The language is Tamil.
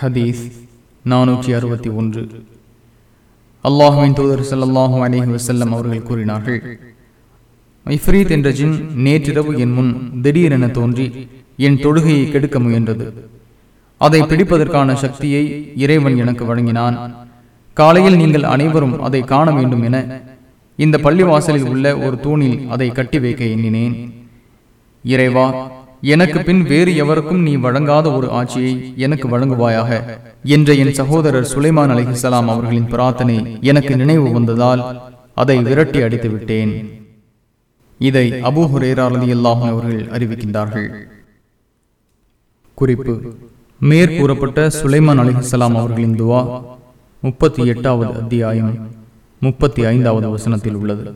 ஹதீஸ் நானூற்றி அறுபத்தி ஒன்று. அல்லாஹுவின் தூதர் சல்லாஹூ அலிஹி வசல்லம் அவர்கள் கூறினார்கள் இஃப்ரீத் என்ற ஜின் நேற்றிரவு என் முன் திடீரென தோன்றி என் தொழுகையை கெடுக்க முயன்றது. அதை பிடிப்பதற்கான சக்தியை இறைவன் எனக்கு வழங்கினான். காலையில் நீங்கள் அனைவரும் அதை காண வேண்டும் என இந்த பள்ளிவாசலில் உள்ள ஒரு தூணில் அதை கட்டி வைக்க எண்ணினேன். இறைவா எனக்கு பின் வேறு எவருக்கும் நீ வழங்காத ஒரு ஆட்சியை எனக்கு வழங்குவாயாக. என்ற என் சகோதரர் சுலைமான் அலிஹிசலாம் அவர்களின் பிரார்த்தனை எனக்கு நினைவு வந்ததால் அதை விரட்டி அடித்து விட்டேன் இதை அபூ ஹுரேரா அவர்கள் அறிவிக்கின்றார்கள். குறிப்பு. மேற்கூறப்பட்ட சுலைமான் அலிஹிசலாம் அவர்களின் துவா முப்பத்தி எட்டாவது அத்தியாயம் முப்பத்தி ஐந்தாவது வசனத்தில் உள்ளது.